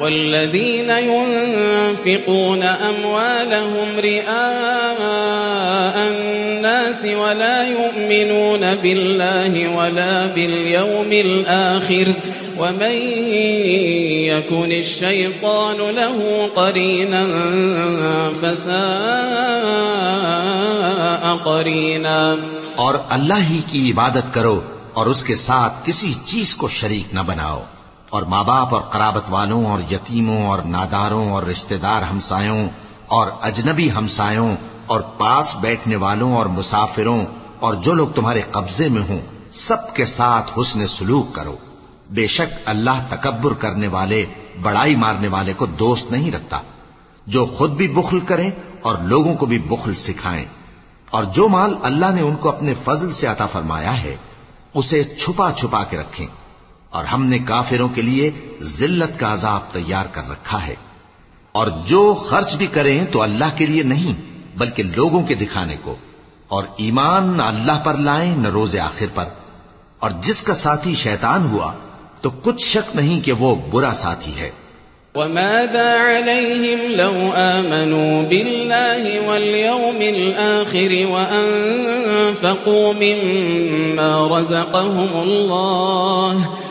والذين ينفقون أموالهم رئاء الناس ولا يؤمنون بالله ولا باليوم الآخر ومن يكن الشيطان له قرينا فساء قرينا اور اللہ ہی کی عبادت کرو اور اس کے ساتھ کسی چیز کو شریک نہ بناؤ۔ اور ماں باپ اور قرابت والوں اور یتیموں اور ناداروں اور رشتہ دار ہمسایوں اور اجنبی ہمسایوں اور پاس بیٹھنے والوں اور مسافروں اور جو لوگ تمہارے قبضے میں ہوں، سب کے ساتھ حسن سلوک کرو۔ بے شک اللہ تکبر کرنے والے، بڑائی مارنے والے کو دوست نہیں رکھتا۔ جو خود بھی بخل کریں اور لوگوں کو بھی بخل سکھائیں۔ اور جو مال اللہ نے ان کو اپنے فضل سے عطا فرمایا ہے، اسے چھپا چھپا کے رکھیں۔ اور ہم نے کافروں کے لیے ذلت کا عذاب تیار کر رکھا ہے۔ اور جو خرچ بھی کریں تو اللہ کے لیے نہیں، بلکہ لوگوں کے دکھانے کو۔ اور ایمان نہ اللہ پر لائیں نہ روز آخر پر۔ اور جس کا ساتھی شیطان ہوا، تو کچھ شک نہیں کہ وہ برا ساتھی ہے۔ وماذا عليهم لو آمنوا بالله واليوم الآخر وأنفقوا مما رزقهم الله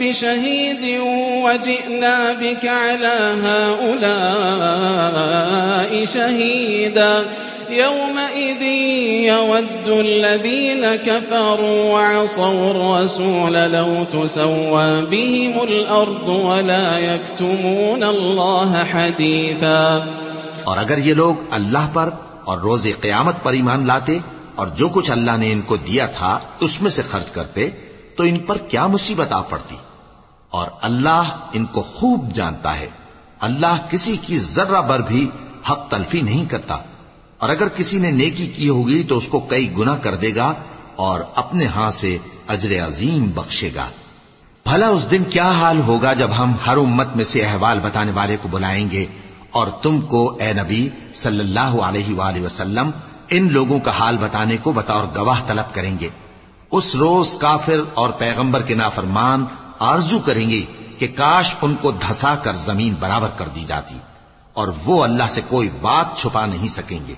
بشهيد، وجئنا بك على هؤلاء شهيدا. يومئذ يود الذين كفروا وعصوا الرسول لو تسوى بهم الأرض ولا يكتمون الله حديثا. اور اگر یہ لوگ اللہ پر اور روز قیامت پر ایمان لاتے اور جو کچھ اللہ نے ان کو دیا تھا اس میں سے خرچ کرتے تو ان پر کیا مصیبت آ پڑتی؟ اور اللہ ان کو خوب جانتا ہے۔ اللہ کسی کی ذرہ بر بھی حق تلفی نہیں کرتا۔ اور اگر کسی نے نیکی کی ہوگی تو اس کو کئی گنا کر دے گا اور اپنے ہاں سے اجر عظیم بخشے گا۔ بھلا اس دن کیا حال ہوگا جب ہم ہر امت میں سے احوال بتانے والے کو بلائیں گے اور تم کو اے نبی صلی اللہ علیہ وآلہ وسلم ان لوگوں کا حال بتانے کو بطور گواہ طلب کریں گے۔ اس روز کافر اور پیغمبر کے نافرمان آرزو کریں گے کہ کاش ان کو دھسا کر زمین برابر کر دی جاتی اور وہ اللہ سے کوئی بات چھپا نہیں سکیں گے۔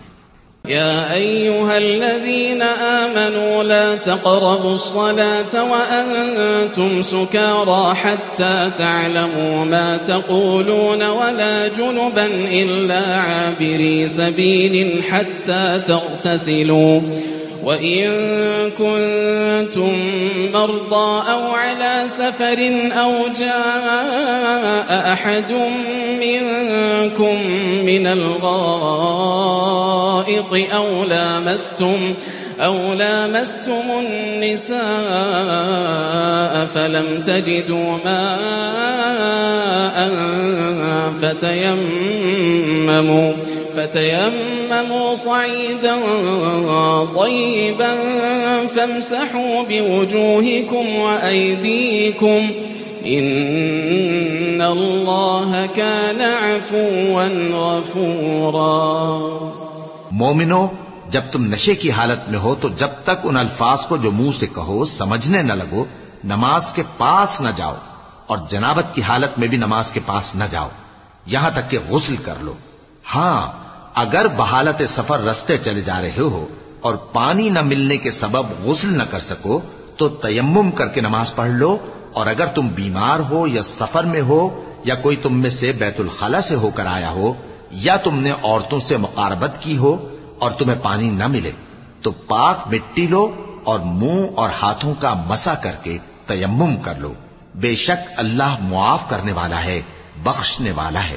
يا أيها الذين آمنوا لا تقربوا الصلاة وأنتم سكارى حتى تعلموا ما تقولون ولا جنبا إلا عابري سبيل حتى تغتسلوا۔ وإن كنتم مرضى أو على سفر أو جاء أحد منكم من الغائط أو لامستم أو لامستم النساء فلم تجدوا ماء فتيمموا فتيمموا صعيدا طيبا فامسحوا بوجوهكم وأيديكم إن الله كان عفوا غفورا مومنو، جب تم نشے کی حالت میں ہو تو جب تک ان الفاظ کو جو منہ سے کہو، سمجھنے نہ لگو، نماز کے پاس نہ جاؤ اور جنابت کی حالت میں بھی نماز کے پاس نہ جاؤ، یہاں تک کہ غسل کر لو۔ ہاں اگر بحالت سفر رستے چلے جا رہے ہو اور پانی نہ ملنے کے سبب غسل نہ کر سکو، تو تیمم کر کے نماز پڑھ لو۔ اور اگر تم بیمار ہو یا سفر میں ہو یا کوئی تم میں سے بیت الخلا سے ہو کر آیا ہو یا تم نے عورتوں سے مقاربت کی ہو اور تمہیں پانی نہ ملے، تو پاک مٹی لو اور منہ اور ہاتھوں کا مسا کر کے تیمم کر لو۔ بے شک اللہ معاف کرنے والا ہے، بخشنے والا ہے۔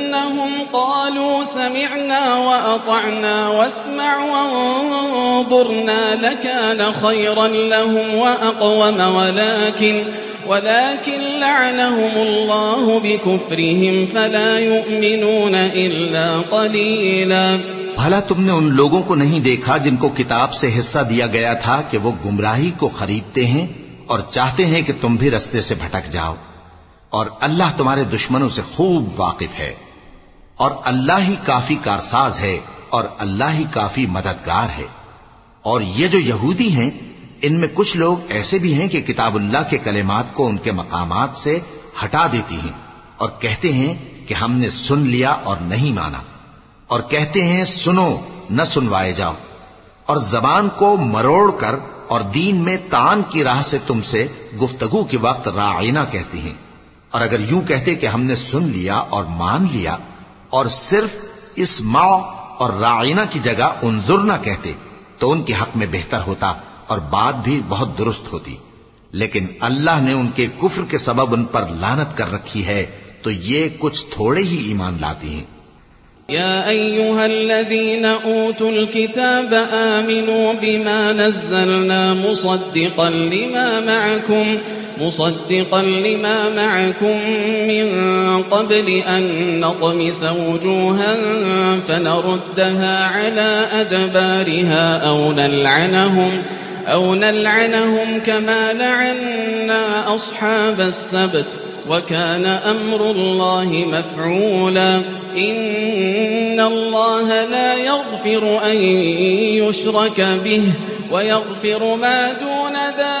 قالوا سمعنا وأطعنا واسمع وانظرنا لكان خيرا لهم وأقوم ولكن ولكن لعنهم الله بكفرهم فلا يؤمنون إلا قليلا بھلا تم نے ان لوگوں کو نہیں دیکھا جن کو کتاب سے حصہ دیا گیا تھا کہ وہ گمراہی کو خریدتے ہیں اور چاہتے ہیں کہ تم بھی رستے سے بھٹک جاؤ اور اللہ تمہارے دشمنوں سے خوب واقف ہے۔ اور اللہ ہی کافی کارساز ہے اور اللہ ہی کافی مددگار ہے۔ اور یہ جو یہودی ہیں، ان میں کچھ لوگ ایسے بھی ہیں کہ کتاب اللہ کے کلمات کو ان کے مقامات سے ہٹا دیتی ہیں اور کہتے ہیں کہ ہم نے سن لیا اور نہیں مانا۔ اور کہتے ہیں، سنو، نہ سنوائے جاؤ۔ اور زبان کو مروڑ کر اور دین میں تان کی راہ سے تم سے گفتگو کے وقت رائنا کہتی ہیں۔ اور اگر یوں کہتے کہ ہم نے سن لیا اور مان لیا اور صرف اس ماں اور رائنا کی جگہ انظر نہ کہتے تو ان کے حق میں بہتر ہوتا اور بات بھی بہت درست ہوتی۔ لیکن اللہ نے ان کے کفر کے سبب ان پر لانت کر رکھی ہے تو یہ کچھ تھوڑے ہی ایمان لاتی ہیں۔ يا أيها الذين أوتوا الكتاب آمنوا بما نزلنا مصدقا لما معكم مصدقا لما معكم من قبل أن نطمس وجوها فنردها على أدبارها أو نلعنهم أو نلعنهم كما لعنا أصحاب السبت وكان أمر الله مفعولا إن الله لا يغفر أن يشرك به ويغفر ما دون ذلك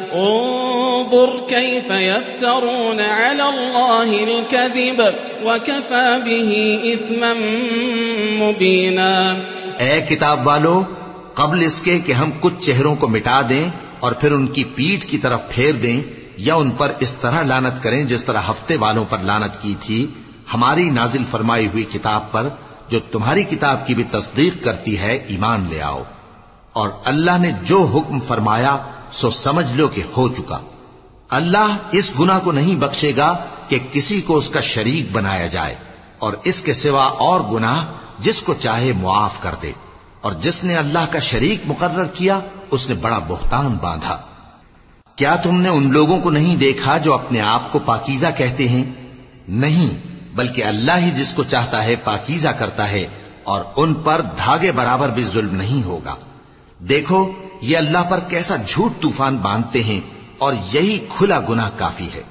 انظر كيف يفترون على الله الكذب وكفى به إثما مبينا. اے کتاب والو، قبل اس کے کہ ہم کچھ چہروں کو مٹا دیں اور پھر ان کی پیٹ کی طرف پھیر دیں یا ان پر اس طرح لانت کریں جس طرح ہفتے والوں پر لانت کی تھی، ہماری نازل فرمائی ہوئی کتاب پر جو تمہاری کتاب کی بھی تصدیق کرتی ہے، ایمان لے آؤ۔ اور اللہ نے جو حکم فرمایا سو سمجھ لو کہ ہو چکا۔ اللہ اس گناہ کو نہیں بخشے گا کہ کسی کو اس کا شریک بنایا جائے، اور اس کے سوا اور گناہ جس کو چاہے معاف کر دے۔ اور جس نے اللہ کا شریک مقرر کیا، اس نے بڑا بہتان باندھا۔ کیا تم نے ان لوگوں کو نہیں دیکھا جو اپنے آپ کو پاکیزہ کہتے ہیں؟ نہیں، بلکہ اللہ ہی جس کو چاہتا ہے پاکیزہ کرتا ہے، اور ان پر دھاگے برابر بھی ظلم نہیں ہوگا۔ دیکھو یہ اللہ پر کیسا جھوٹ طوفان باندھتے ہیں اور یہی کھلا گناہ کافی ہے۔